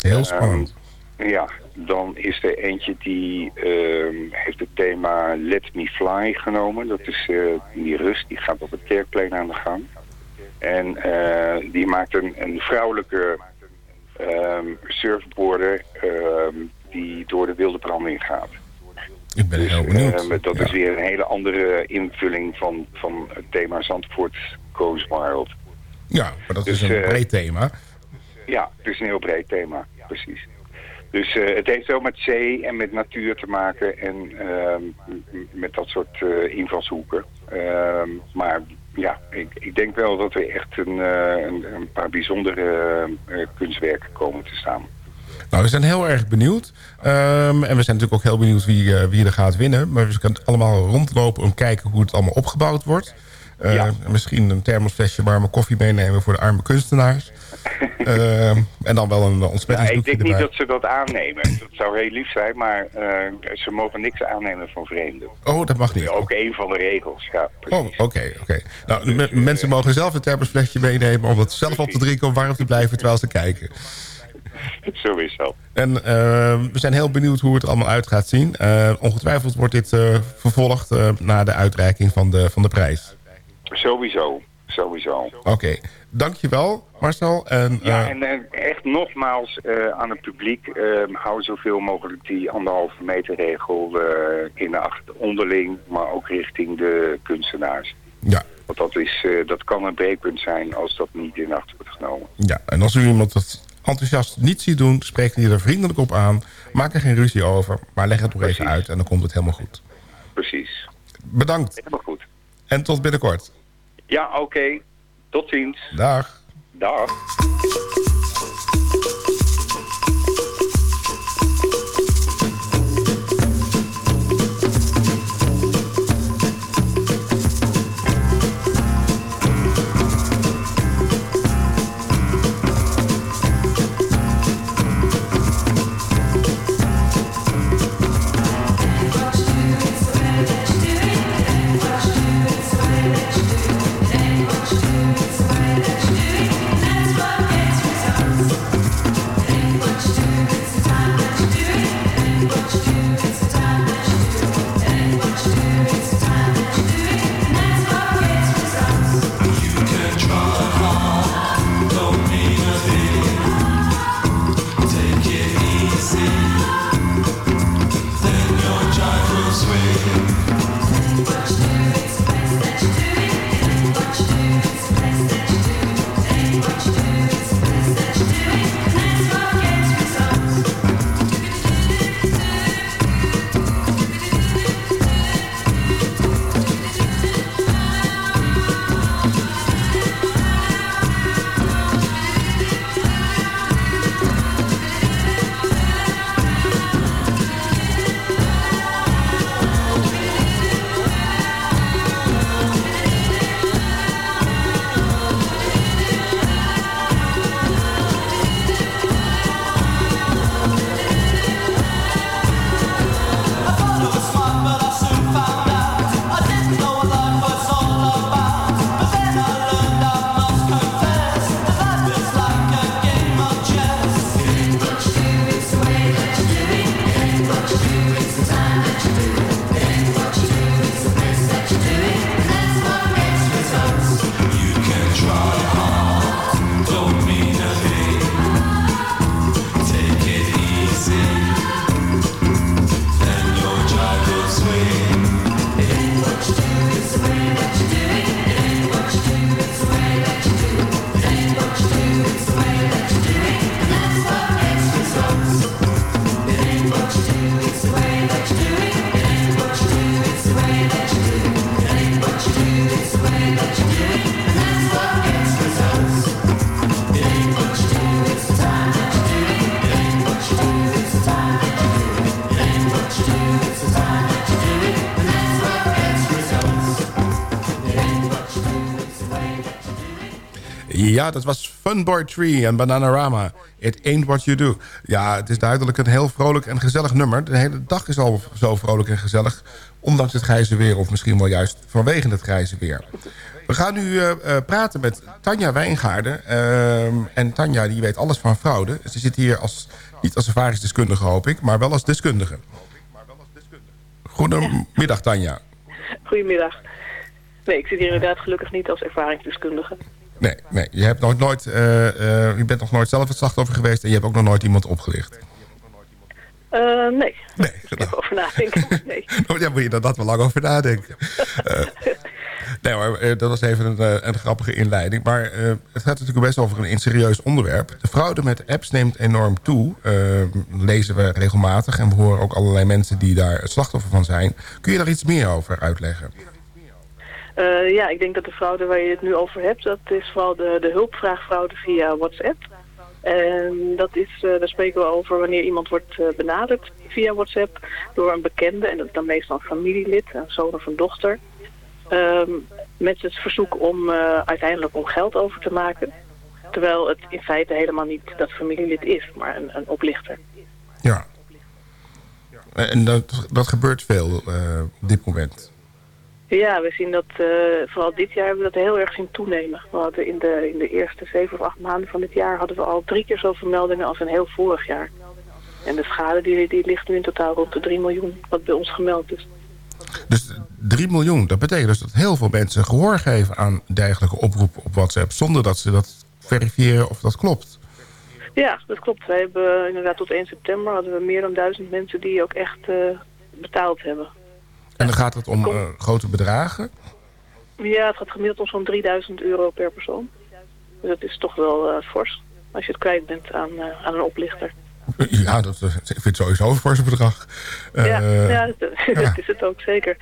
Heel spannend. Ja, dan is er eentje die ehm, heeft het thema Let Me Fly genomen. Dat is eh, die rust, die gaat op het kerkplein aan de gang. En eh, die maakt een, een vrouwelijke ehm surfboarder ehm, die door de wilde branding gaat. Ik ben heel benieuwd. Ehm, dat is weer een hele andere invulling van, van het thema Zandvoort Goes Wild. Ja, maar dat Dus, is een eh, breed thema. Ja, het is een heel breed thema, precies. Dus eh, het heeft wel met zee en met natuur te maken en ehm, met dat soort eh, invalshoeken. Ehm, maar ja, ik, ik denk wel dat er echt een, eh, een, een paar bijzondere kunstwerken komen te staan. Nou, we zijn heel erg benieuwd. Ehm, en we zijn natuurlijk ook heel benieuwd wie, wie er gaat winnen. Maar we kunnen allemaal rondlopen om kijken hoe het allemaal opgebouwd wordt. Misschien een thermosflesje warme koffie meenemen voor de arme kunstenaars. Ehm, en dan wel een Nou, ik ontsmettingsdoekje denk niet dat ze dat aannemen. Dat zou heel lief zijn, maar eh, ze mogen niks aannemen van vreemden. Oh, dat mag niet. Ook een van de regels, ja. Oh, oké, oké. Nou, mensen mogen zelf een thermosflesje meenemen... om dat zelf op te drinken om warm te blijven terwijl ze kijken. Sowieso. En eh, we zijn heel benieuwd hoe het allemaal uit gaat zien. Eh, ongetwijfeld wordt dit eh, vervolgd eh, na de uitreiking van de, van de prijs. Sowieso, sowieso. Oké, dankjewel Marcel. En, Ja, eh, en eh, echt nogmaals eh, aan het publiek, hou zoveel mogelijk die anderhalve meter regel in de acht onderling, maar ook richting de kunstenaars. Ja. Want dat, is, dat kan een breekpunt zijn als dat niet in acht wordt genomen. ja, en als u iemand dat enthousiast niet ziet doen... spreek die er vriendelijk op aan. Maak er geen ruzie over, maar leg het nog even uit... en dan komt het helemaal goed. Precies. Bedankt. Helemaal goed. En tot binnenkort. Ja, oké. Tot ziens. Dag. Dag. Ja, dat was Funboy Tree en Bananarama. It ain't what you do. Ja, het is duidelijk een heel vrolijk en gezellig nummer. De hele dag is al zo vrolijk en gezellig. Ondanks het grijze weer, of misschien wel juist vanwege het grijze weer. We gaan nu uh, uh, praten met Tanja Wijngaarden. Uh, en Tanja die weet alles van fraude. Ze zit hier als, niet als ervaringsdeskundige, hoop ik, maar wel als deskundige. Goedemiddag, Tanja. Goedemiddag. Nee, ik zit hier inderdaad gelukkig niet als ervaringsdeskundige. Nee, nee. Je, hebt nog nooit, uh, uh, je bent nog nooit zelf het slachtoffer geweest... en je hebt ook nog nooit iemand opgelicht. Uh, nee. Nee. Ik heb over nadenken. Nee. nou, ja, moet je er dat wel lang over nadenken. nee hoor, dat was even een, een grappige inleiding. Maar het gaat natuurlijk best over een serieus onderwerp. De fraude met apps neemt enorm toe. lezen we regelmatig. En we horen ook allerlei mensen die daar het slachtoffer van zijn. Kun je daar iets meer over uitleggen? Uh, ja, ik denk dat de fraude waar je het nu over hebt, dat is vooral de, de hulpvraagfraude via WhatsApp. En dat is, uh, daar spreken we over wanneer iemand wordt uh, benaderd via WhatsApp door een bekende, en dat is dan meestal een familielid, een zoon of een dochter, um, met het verzoek om uiteindelijk om geld over te maken. Terwijl het in feite helemaal niet dat familielid is, maar een, een oplichter. Ja. En dat, dat gebeurt veel op dit moment. Ja, we zien dat uh, vooral dit jaar hebben we dat heel erg zien toenemen. We hadden in de, in de eerste zeven of acht maanden van dit jaar hadden we al drie keer zoveel meldingen als een heel vorig jaar. En de schade die, die ligt nu in totaal rond de 3 miljoen wat bij ons gemeld is. Dus 3 miljoen, dat betekent dus dat heel veel mensen gehoor geven aan dergelijke oproepen op WhatsApp... zonder dat ze dat verifiëren of dat klopt. Ja, dat klopt. Wij hebben inderdaad tot 1 september hadden we meer dan duizend mensen die ook echt uh, betaald hebben. En dan gaat het om uh, grote bedragen? Ja, het gaat gemiddeld om zo'n 3000 euro per persoon. Dus dat is toch wel uh, fors. Als je het kwijt bent aan, uh, aan een oplichter. Ja, dat, ik vind het sowieso een fors bedrag. ja, ja dat, dat, is het ook zeker.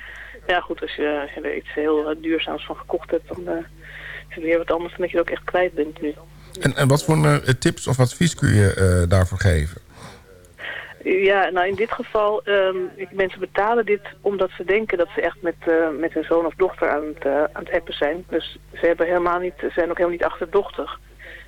Ja goed, als je, als je er iets heel duurzaams van gekocht hebt... dan is het weer wat anders dan dat je het ook echt kwijt bent nu. En, en wat voor tips of advies kun je daarvoor geven? Ja, nou in dit geval, um, mensen betalen dit omdat ze denken dat ze echt met, uh, met hun zoon of dochter aan het, uh, aan het appen zijn. Dus ze hebben helemaal niet, zijn ook helemaal niet achterdochtig.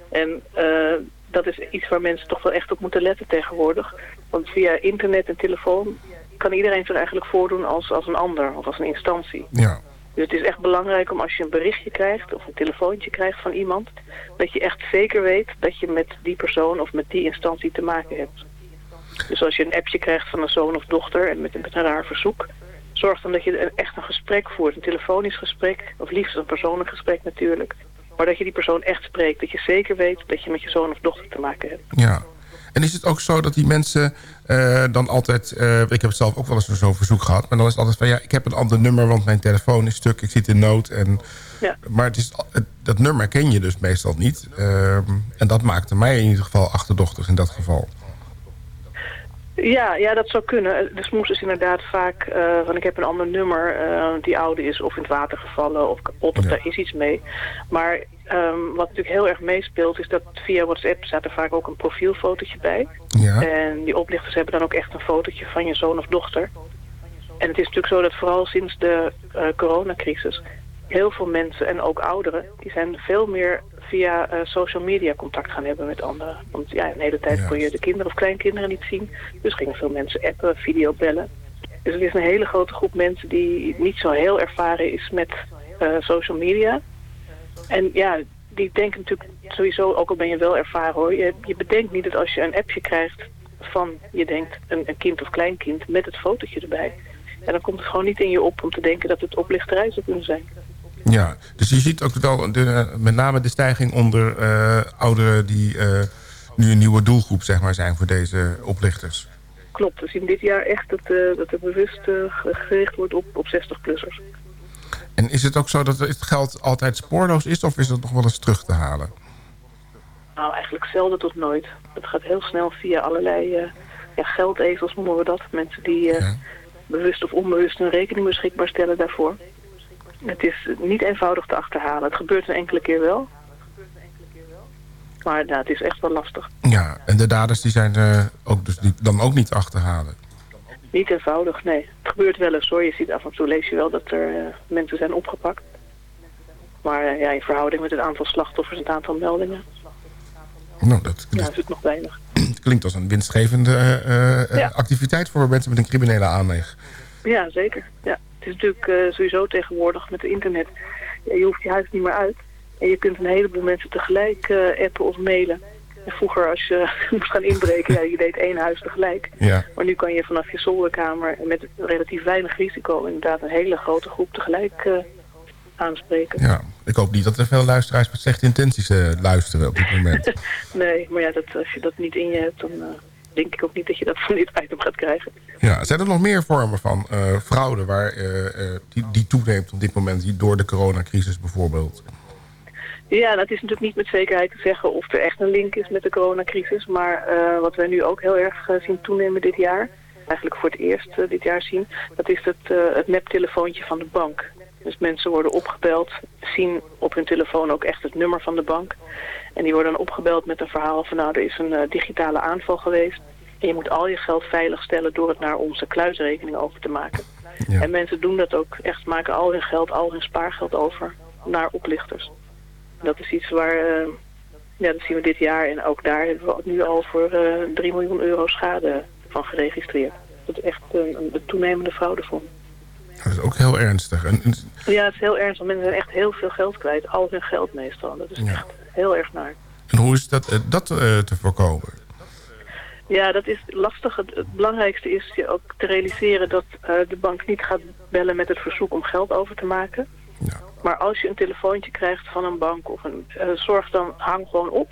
En uh, dat is iets waar mensen toch wel echt op moeten letten tegenwoordig. Want via internet en telefoon kan iedereen zich eigenlijk voordoen als, als een ander of als een instantie. Ja. Dus het is echt belangrijk om als je een berichtje krijgt of een telefoontje krijgt van iemand... dat je echt zeker weet dat je met die persoon of met die instantie te maken hebt. Dus als je een appje krijgt van een zoon of dochter en met, met een raar verzoek... zorg dan dat je echt een gesprek voert, een telefonisch gesprek... of liefst een persoonlijk gesprek natuurlijk. Maar dat je die persoon echt spreekt. Dat je zeker weet dat je met je zoon of dochter te maken hebt. Ja. En is het ook zo dat die mensen uh, dan altijd... Uh, ik heb het zelf ook wel eens zo'n verzoek gehad... maar dan is het altijd van... ja, ik heb een ander nummer, want mijn telefoon is stuk. Ik zit in nood. En, ja. Maar het is, het, dat nummer ken je dus meestal niet. Uh, en dat maakte mij in ieder geval achterdochtig in dat geval. Ja, ja, dat zou kunnen. De smoes is inderdaad vaak uh, van ik heb een ander nummer uh, die oude is of in het water gevallen of kapot of ja. daar is iets mee. Maar um, wat natuurlijk heel erg meespeelt is dat via WhatsApp staat er vaak ook een profielfotootje bij. Ja. En die oplichters hebben dan ook echt een fotootje van je zoon of dochter. En het is natuurlijk zo dat vooral sinds de uh, coronacrisis heel veel mensen en ook ouderen, die zijn veel meer via uh, social media contact gaan hebben met anderen. Want ja, een hele tijd ja. kon je de kinderen of kleinkinderen niet zien. Dus gingen veel mensen appen, videobellen. Dus er is een hele grote groep mensen die niet zo heel ervaren is met uh, social media. En ja, die denken natuurlijk sowieso, ook al ben je wel ervaren hoor, je, je bedenkt niet dat als je een appje krijgt van, je denkt, een, een kind of kleinkind met het fotootje erbij. En dan komt het gewoon niet in je op om te denken dat het oplichterij zou kunnen zijn. Ja, dus je ziet ook wel de, met name de stijging onder uh, ouderen die uh, nu een nieuwe doelgroep zeg maar, zijn voor deze oplichters. Klopt, we zien dit jaar echt dat, uh, dat er bewust gericht wordt op, op 60-plussers. En is het ook zo dat het geld altijd spoorloos is of is het nog wel eens terug te halen? Nou, eigenlijk zelden tot nooit. Het gaat heel snel via allerlei ja, geldezels noemen we dat. Mensen die ja. bewust of onbewust een rekening beschikbaar stellen daarvoor. Het is niet eenvoudig te achterhalen. Het gebeurt een enkele keer wel. Maar nou, het is echt wel lastig. Ja, en de daders die zijn uh, ook dus die, dan ook niet achterhalen? Niet eenvoudig, nee. Het gebeurt wel eens hoor. Je ziet af en toe, lees je wel dat er uh, mensen zijn opgepakt. Maar eh, ja, in verhouding met het aantal slachtoffers en het aantal meldingen... Nou, dat, Ja, is het nog weinig. klinkt als een winstgevende eh, eh, Ja. activiteit voor mensen met een criminele aanleg. Ja, zeker. Ja. Het is natuurlijk eh, sowieso tegenwoordig met het internet. Ja, je hoeft je huis niet meer uit. En je kunt een heleboel mensen tegelijk eh, appen of mailen. En vroeger als je moest gaan inbreken, ja, je deed één huis tegelijk. Ja. Maar nu kan je vanaf je zolderkamer met relatief weinig risico inderdaad een hele grote groep tegelijk eh, aanspreken. Ja, ik hoop niet dat er veel luisteraars met slechte intenties luisteren op dit moment. Nee, maar ja, dat, als je dat niet in je hebt, dan denk ik ook niet dat je dat van dit item gaat krijgen. Ja, zijn er nog meer vormen van eh, fraude waar, eh, eh, die, die toeneemt op dit moment, die door de coronacrisis bijvoorbeeld? Ja, dat is natuurlijk niet met zekerheid te zeggen of er echt een link is met de coronacrisis. Maar wat wij nu ook heel erg zien toenemen dit jaar, eigenlijk voor het eerst dit jaar zien, dat is het, het neptelefoontje van de bank. Dus mensen worden opgebeld, zien op hun telefoon ook echt het nummer van de bank. En die worden dan opgebeld met een verhaal van nou, er is een eh, digitale aanval geweest. En je moet al je geld veilig stellen door het naar onze kluisrekening over te maken. En mensen doen dat ook echt, maken al hun geld, al hun spaargeld over naar oplichters. Dat is iets waar, eh, ja, dat zien we dit jaar en ook daar hebben we nu al voor eh 3 miljoen euro schade van geregistreerd. Dat is echt een, een toenemende fraudevorm. Dat is ook heel ernstig. En, Ja, het is heel ernstig. Mensen zijn echt heel veel geld kwijt. Al hun geld meestal. Dat is Ja. echt heel erg naar. en hoe is dat, eh, dat eh, te voorkomen? Ja, dat is lastig. Het, het belangrijkste is je ook te realiseren dat eh, de bank niet gaat bellen met het verzoek om geld over te maken. Maar als je een telefoontje krijgt van een bank of een, zorg dan, hang gewoon op.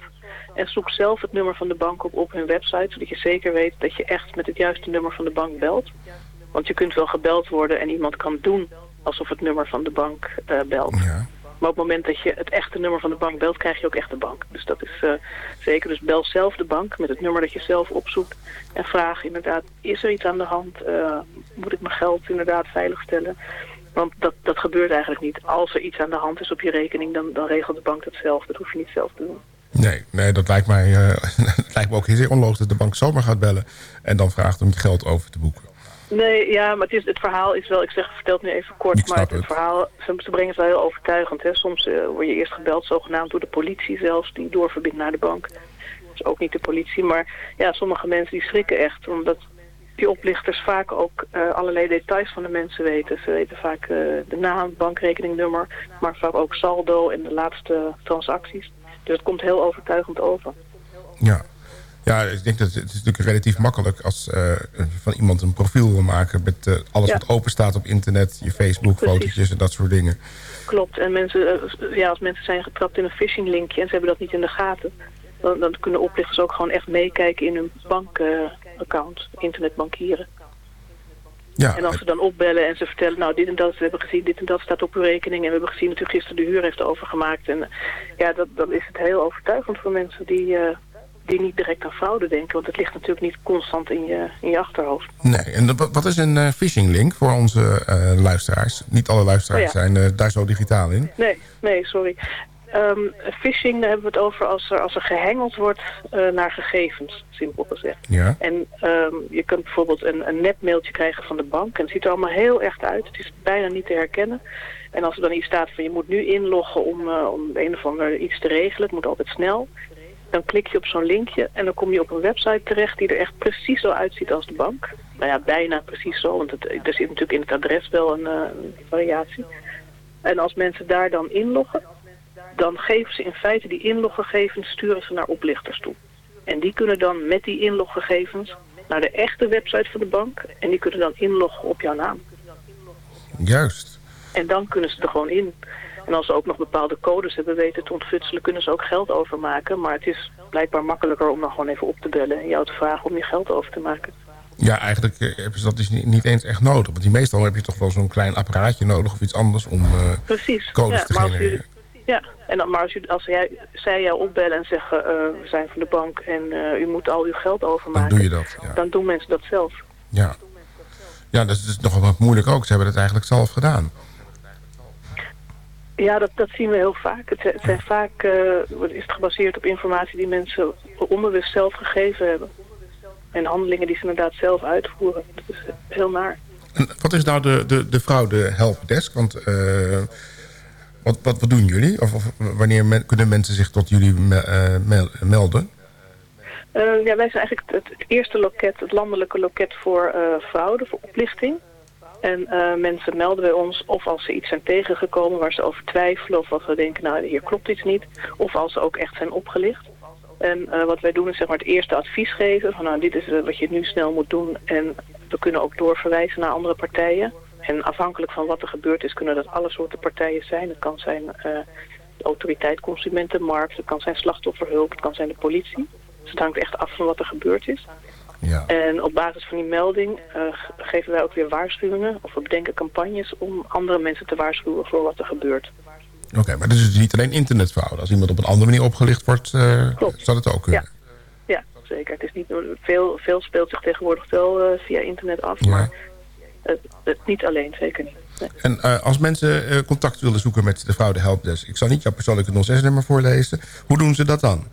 En zoek zelf het nummer van de bank op op hun website, zodat je zeker weet dat je echt met het juiste nummer van de bank belt. Want je kunt wel gebeld worden en iemand kan doen alsof het nummer van de bank eh, belt. Maar op het moment dat je het echte nummer van de bank belt, krijg je ook echt de bank. Dus dat is eh, zeker. Dus bel zelf de bank met het nummer dat je zelf opzoekt. En vraag inderdaad, is er iets aan de hand? Eh, moet ik mijn geld inderdaad veiligstellen? Want dat, dat gebeurt eigenlijk niet. Als er iets aan de hand is op je rekening, dan, dan regelt de bank dat zelf. Dat hoef je niet zelf te doen. Nee, nee dat lijkt mij, het lijkt me ook heel onlogisch dat de bank zomaar gaat bellen... en dan vraagt om je geld over te boeken. Nee, ja, maar het, is, het verhaal is wel, ik zeg, vertel het nu even kort, maar het, het. verhaal, ze, ze brengen het wel heel overtuigend. Hè. Soms eh, word je eerst gebeld, zogenaamd door de politie zelfs, die doorverbindt naar de bank. Dat is ook niet de politie, maar ja, sommige mensen die schrikken echt, omdat die oplichters vaak ook eh, allerlei details van de mensen weten. Ze weten vaak eh, de naam, bankrekeningnummer, maar vaak ook saldo en de laatste transacties. Dus het komt heel overtuigend over. Ja. Ja, ik denk dat het, is natuurlijk relatief makkelijk als je van iemand een profiel wil maken met eh, alles Ja. wat open staat op internet, je Facebook, Precies. fotootjes en dat soort dingen. Klopt. En mensen, eh, ja, als mensen zijn getrapt in een phishing linkje en ze hebben dat niet in de gaten, dan, dan kunnen oplichters ook gewoon echt meekijken in hun bankaccount, internetbankieren. Ja, En als ze dan opbellen en ze vertellen, nou dit en dat, we hebben gezien, dit en dat staat op uw rekening en we hebben gezien dat u gisteren de huur heeft overgemaakt. En ja, dat, dan is het heel overtuigend voor mensen die, die niet direct aan fraude denken, want het ligt natuurlijk niet constant in je, in je achterhoofd. Nee, en wat is een eh, phishing link voor onze eh, luisteraars? Niet alle luisteraars Oh ja. zijn eh, daar zo digitaal in. Nee, nee, sorry. Ehm, phishing, daar hebben we het over als er, als er gehengeld wordt naar gegevens, simpel gezegd. Ja. En ehm, je kunt bijvoorbeeld een, een nepmailtje krijgen van de bank. En het ziet er allemaal heel echt uit. Het is bijna niet te herkennen. En als er dan iets staat van je moet nu inloggen om, om een of ander iets te regelen. Het moet altijd snel. Dan klik je op zo'n linkje en dan kom je op een website terecht die er echt precies zo uitziet als de bank. Nou ja, bijna precies zo, want het, er zit natuurlijk in het adres wel een, eh, een variatie. En als mensen daar dan inloggen, dan geven ze in feite die inloggegevens, sturen ze naar oplichters toe. En die kunnen dan met die inloggegevens naar de echte website van de bank en die kunnen dan inloggen op jouw naam. Juist. En dan kunnen ze er gewoon in. En als ze ook nog bepaalde codes hebben weten te ontfutselen, kunnen ze ook geld overmaken. Maar het is blijkbaar makkelijker om dan gewoon even op te bellen en jou te vragen om je geld over te maken. Ja, eigenlijk eh, hebben ze dat dus niet, eens echt nodig. Want die meestal heb je toch wel zo'n klein apparaatje nodig of iets anders om eh, Precies. codes ja, te genereren. ja, en dan, maar als, u, als jij, zij jou opbellen en zeggen, eh, we zijn van de bank en u moet al uw geld overmaken. Dan doe je dat, ja. Dan doen mensen dat zelf. Ja. Ja, dat is dus nog wat moeilijk ook. Ze hebben het eigenlijk zelf gedaan. Ja, dat, dat zien we heel vaak. Het, zijn- het zijn vaak eh, is het gebaseerd op informatie die mensen onbewust zelf gegeven hebben. En handelingen die ze inderdaad zelf uitvoeren. Dat is heel naar. En wat is nou de, de, de fraude helpdesk? Want eh, Wat, wat, wat doen jullie? Of, of wanneer men- kunnen mensen zich tot jullie me- eh, mel- melden? Eh, ja, wij zijn eigenlijk het, het eerste loket, het landelijke loket voor eh, fraude, voor oplichting. En eh, mensen melden bij ons of als ze iets zijn tegengekomen waar ze over twijfelen of als ze denken, nou hier klopt iets niet. Of als ze ook echt zijn opgelicht. En eh, wat wij doen is zeg maar het eerste advies geven van nou dit is eh, wat je nu snel moet doen. En we kunnen ook doorverwijzen naar andere partijen. En afhankelijk van wat er gebeurd is kunnen dat alle soorten partijen zijn. Het kan zijn eh, de autoriteit consumentenmarkt, het kan zijn slachtofferhulp, het kan zijn de politie. Dus het hangt echt af van wat er gebeurd is. Ja. En op basis van die melding eh, ge- geven wij ook weer waarschuwingen of we bedenken campagnes om andere mensen te waarschuwen voor wat er gebeurt. Oké, maar dat is dus niet alleen internetfraude. Als iemand op een andere manier opgelicht wordt, eh zou dat ook kunnen. Ja, zeker. Het is niet, veel, veel speelt zich tegenwoordig wel eh, via internet af, Ja. maar het, het niet alleen, zeker niet. Nee. En eh, als mensen eh, contact willen zoeken met de fraude helpdesk... ik zal niet jouw persoonlijke 06-nummer voorlezen. Hoe doen ze dat dan?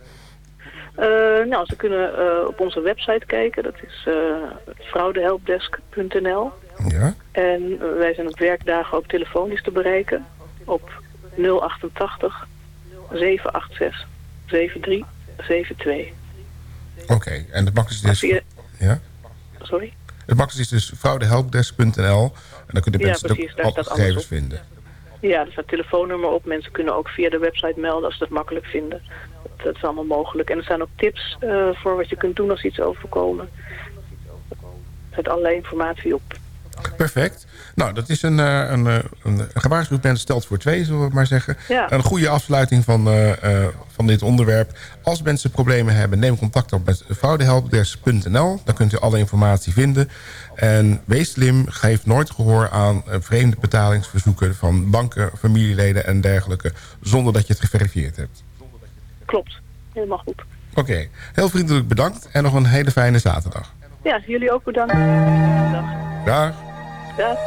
Eh, nou, ze kunnen eh, op onze website kijken. Dat is eh fraudehelpdesk.nl. Ja? En wij zijn op werkdagen ook telefonisch te bereiken op 088 786 7372. Oké, en het makkelijkste is... Via- Ja? Sorry? Het makkelijkste is dus fraudehelpdesk.nl. En dan kunnen Ja, mensen precies, ook daar staat gegevens vinden. Ja, er staat telefoonnummer op. Mensen kunnen ook via de website melden als ze dat makkelijk vinden. Dat, is allemaal mogelijk. En er staan ook tips eh, voor wat je kunt doen als iets overkomen. Er zit allerlei informatie op. Perfect. Nou, dat is een, eh, een, eh, een gewaarschuwd mens stelt voor twee, zullen we maar zeggen. Ja. Een goede afsluiting van, van dit onderwerp. Als mensen problemen hebben, neem contact op met fraudehelpdesk.nl. Daar kunt u alle informatie vinden. En wees slim, geef nooit gehoor aan vreemde betalingsverzoeken... van banken, familieleden en dergelijke... zonder dat je het geverifieerd hebt. Klopt. Helemaal goed. Oké, heel vriendelijk bedankt en nog een hele fijne zaterdag. Ja, jullie ook bedankt. Dag. Dag. Dag.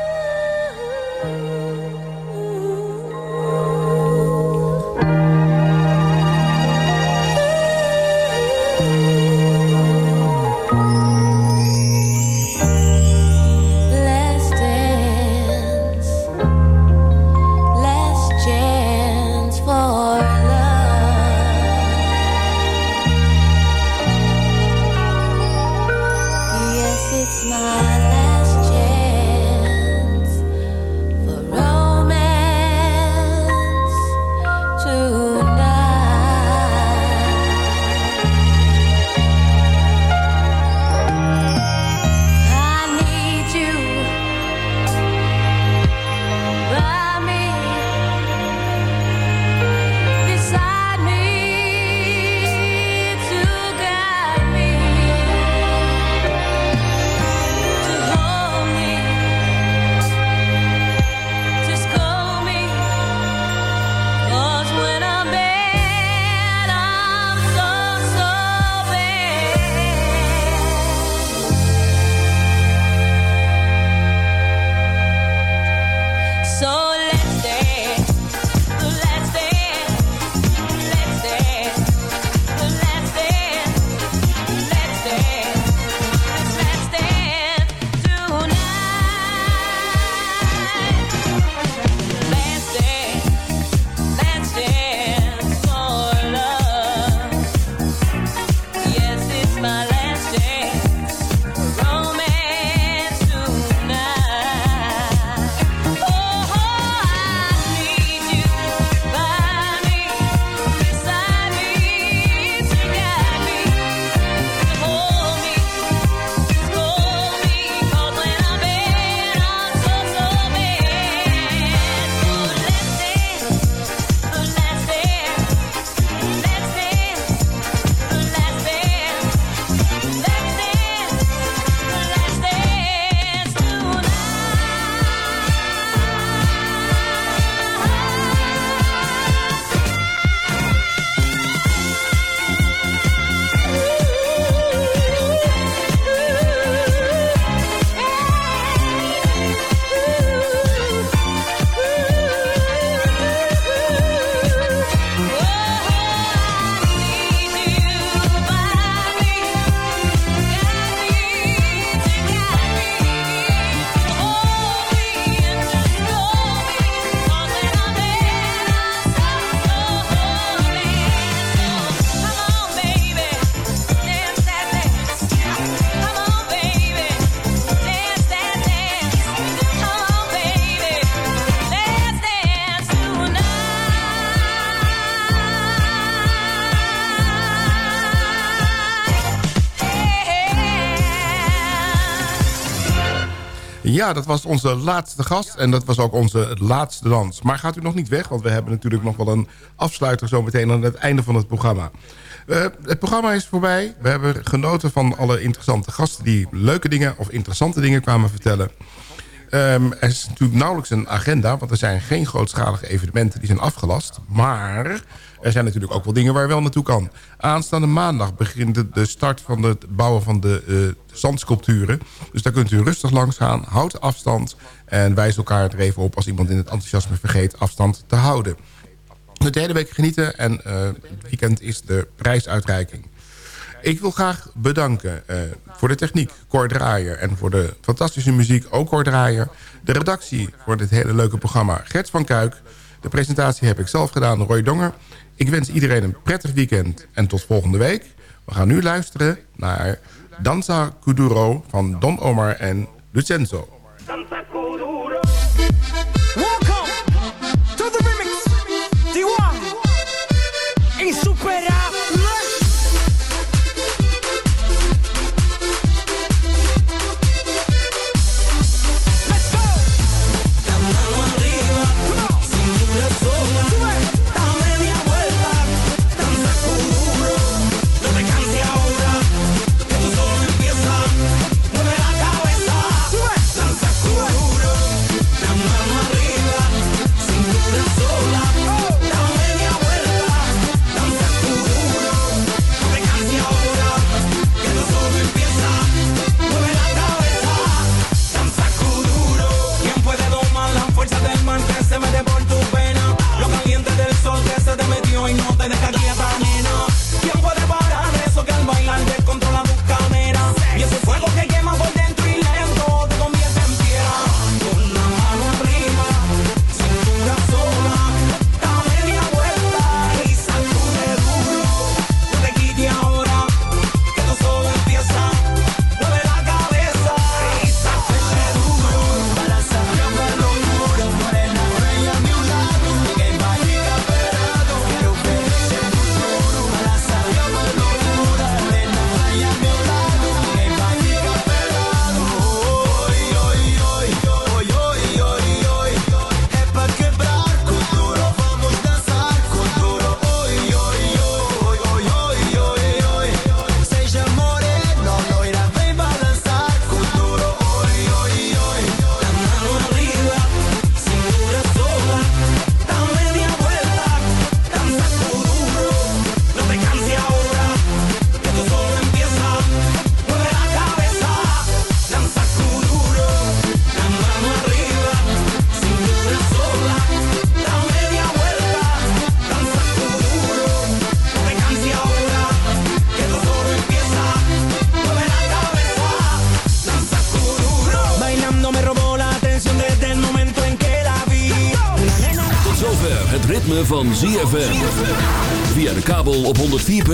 Ja, dat was onze laatste gast en dat was ook onze laatste dans. Maar gaat u nog niet weg, want we hebben natuurlijk nog wel een afsluiter... zo meteen aan het einde van het programma. Uh, het programma is voorbij. We hebben genoten van alle interessante gasten... die leuke dingen of interessante dingen kwamen vertellen. Um, er is natuurlijk nauwelijks een agenda... want er zijn geen grootschalige evenementen die zijn afgelast. Maar er zijn natuurlijk ook wel dingen waar wel naartoe kan. Aanstaande maandag begint de, start van het bouwen van de uh, zandsculpturen. Dus daar kunt u rustig langs gaan. Houd afstand en wijs elkaar er even op... als iemand in het enthousiasme vergeet afstand te houden. De hele week genieten en uh, het weekend is de prijsuitreiking. Ik wil graag bedanken uh, voor de techniek, Cor Draaier... en voor de fantastische muziek, ook Cor Draaier. De redactie voor dit hele leuke programma, Gert van Kuik. De presentatie heb ik zelf gedaan, Roy Donger. Ik wens iedereen een prettig weekend en tot volgende week. We gaan nu luisteren naar Danza Kuduro van Don Omar en Lucenzo.